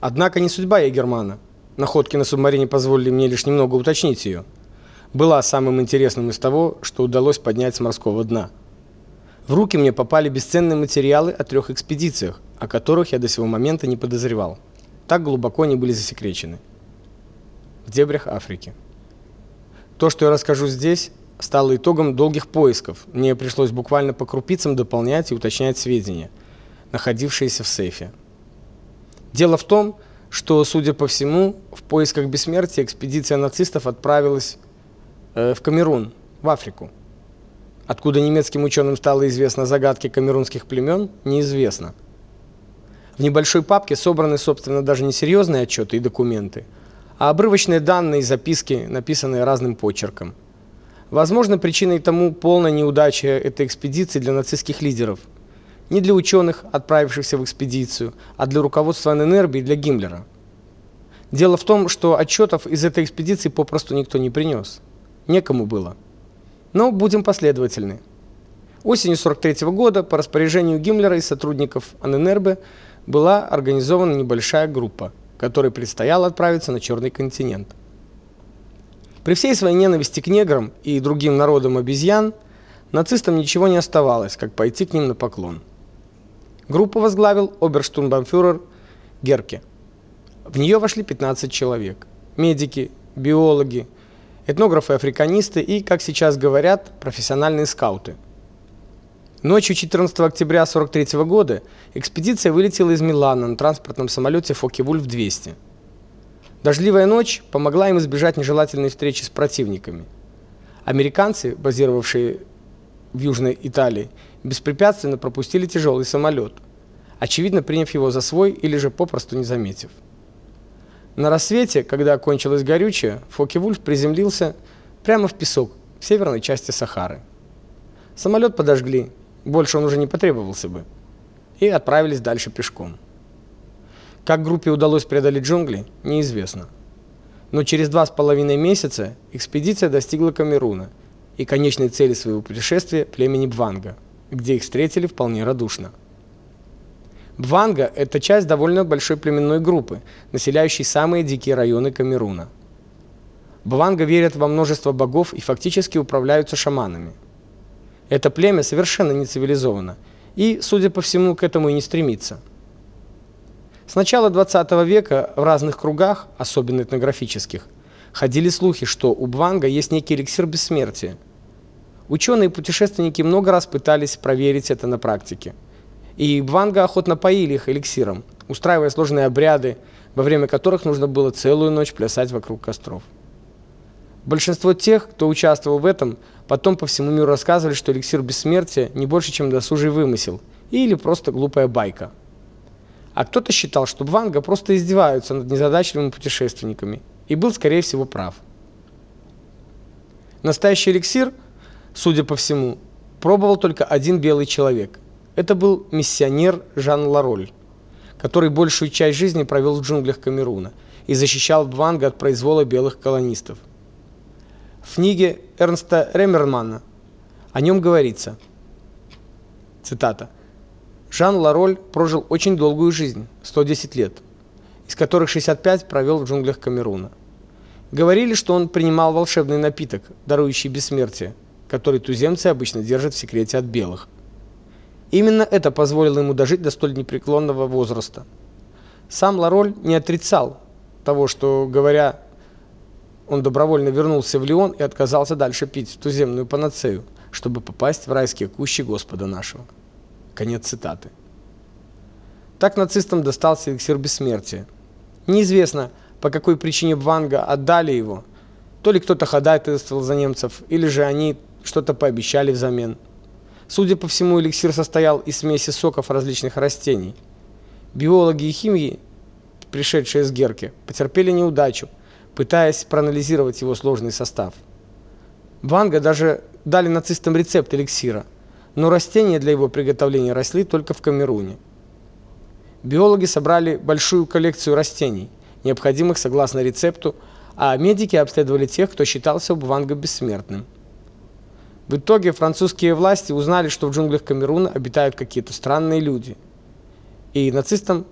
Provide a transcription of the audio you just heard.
Однако не судьба Егермана. Находки на субмарине позволили мне лишь немного уточнить ее. Была самым интересным из того, что удалось поднять с морского дна. В руки мне попали бесценные материалы о трех экспедициях, о которых я до сего момента не подозревал. Так глубоко они были засекречены. В дебрях Африки. То, что я расскажу здесь, стало итогом долгих поисков. Мне пришлось буквально по крупицам дополнять и уточнять сведения, находившиеся в сейфе. Дело в том, что, судя по всему, в поисках бессмертия экспедиция нацистов отправилась э, в Камерун, в Африку. Откуда немецким ученым стало известно о загадке камерунских племен, неизвестно. В небольшой папке собраны, собственно, даже не серьезные отчеты и документы, а обрывочные данные и записки, написанные разным почерком. Возможно, причиной тому полная неудача этой экспедиции для нацистских лидеров. Не для ученых, отправившихся в экспедицию, а для руководства ННРБ и для Гиммлера. Дело в том, что отчетов из этой экспедиции попросту никто не принес. Некому было. Но будем последовательны. Осенью 43 -го года по распоряжению Гиммлера и сотрудников ННРБ была организована небольшая группа, которой предстояло отправиться на Черный континент. При всей своей ненависти к неграм и другим народам обезьян, нацистам ничего не оставалось, как пойти к ним на поклон. Группу возглавил оберштурмбанфюрер Герке. В нее вошли 15 человек: медики, биологи, этнографы-африканисты и, как сейчас говорят, профессиональные скауты. Ночью 14 октября 43 года экспедиция вылетела из Милана на транспортном самолете Фокке-Вульф-200. Дождливая ночь помогла им избежать нежелательной встречи с противниками. Американцы, базировавшие в Южной Италии, беспрепятственно пропустили тяжелый самолет, очевидно приняв его за свой или же попросту не заметив. На рассвете, когда кончилось горючее, Фокке-Вульф приземлился прямо в песок в северной части Сахары. Самолет подожгли, больше он уже не потребовался бы, и отправились дальше пешком. Как группе удалось преодолеть джунгли, неизвестно. Но через два с половиной месяца экспедиция достигла Камеруна и конечной цели своего путешествия племени Бванга, где их встретили вполне радушно. Бванга это часть довольно большой племенной группы, населяющей самые дикие районы Камеруна. Бванга верят во множество богов и фактически управляются шаманами. Это племя совершенно не цивилизовано и, судя по всему, к этому и не стремится. С начала 20 века в разных кругах, особенно этнографических, ходили слухи, что у Бванга есть некий эликсир бессмертия. Ученые и путешественники много раз пытались проверить это на практике и бванга охотно поили их эликсиром, устраивая сложные обряды, во время которых нужно было целую ночь плясать вокруг костров. Большинство тех, кто участвовал в этом, потом по всему миру рассказывали, что эликсир бессмертия не больше, чем досужий вымысел или просто глупая байка. А кто-то считал, что бванга просто издеваются над незадачливыми путешественниками, и был, скорее всего, прав. Настоящий эликсир, судя по всему, пробовал только один белый человек – это был миссионер Жан Лароль, который большую часть жизни провел в джунглях Камеруна и защищал Бванга от произвола белых колонистов. В книге Эрнста Ремермана о нем говорится. Цитата: Жан Лароль прожил очень долгую жизнь, 110 лет, из которых 65 провел в джунглях Камеруна. Говорили, что он принимал волшебный напиток, дарующий бессмертие, который туземцы обычно держат в секрете от белых. Именно это позволило ему дожить до столь непреклонного возраста. Сам Лароль не отрицал того, что, говоря, он добровольно вернулся в Лион и отказался дальше пить туземную панацею, чтобы попасть в райские кущи Господа нашего. Конец цитаты. Так нацистам достался эликсир бессмертия. Неизвестно, по какой причине Ванга отдали его. То ли кто-то ходатайствовал за немцев, или же они что-то пообещали взамен. Судя по всему, эликсир состоял из смеси соков различных растений. Биологи и химики, пришедшие с Герки, потерпели неудачу, пытаясь проанализировать его сложный состав. Ванга даже дали нацистам рецепт эликсира, но растения для его приготовления росли только в Камеруне. Биологи собрали большую коллекцию растений, необходимых согласно рецепту, а медики обследовали тех, кто считался у Ванга бессмертным. В итоге французские власти узнали, что в джунглях Камеруна обитают какие-то странные люди. И нацистам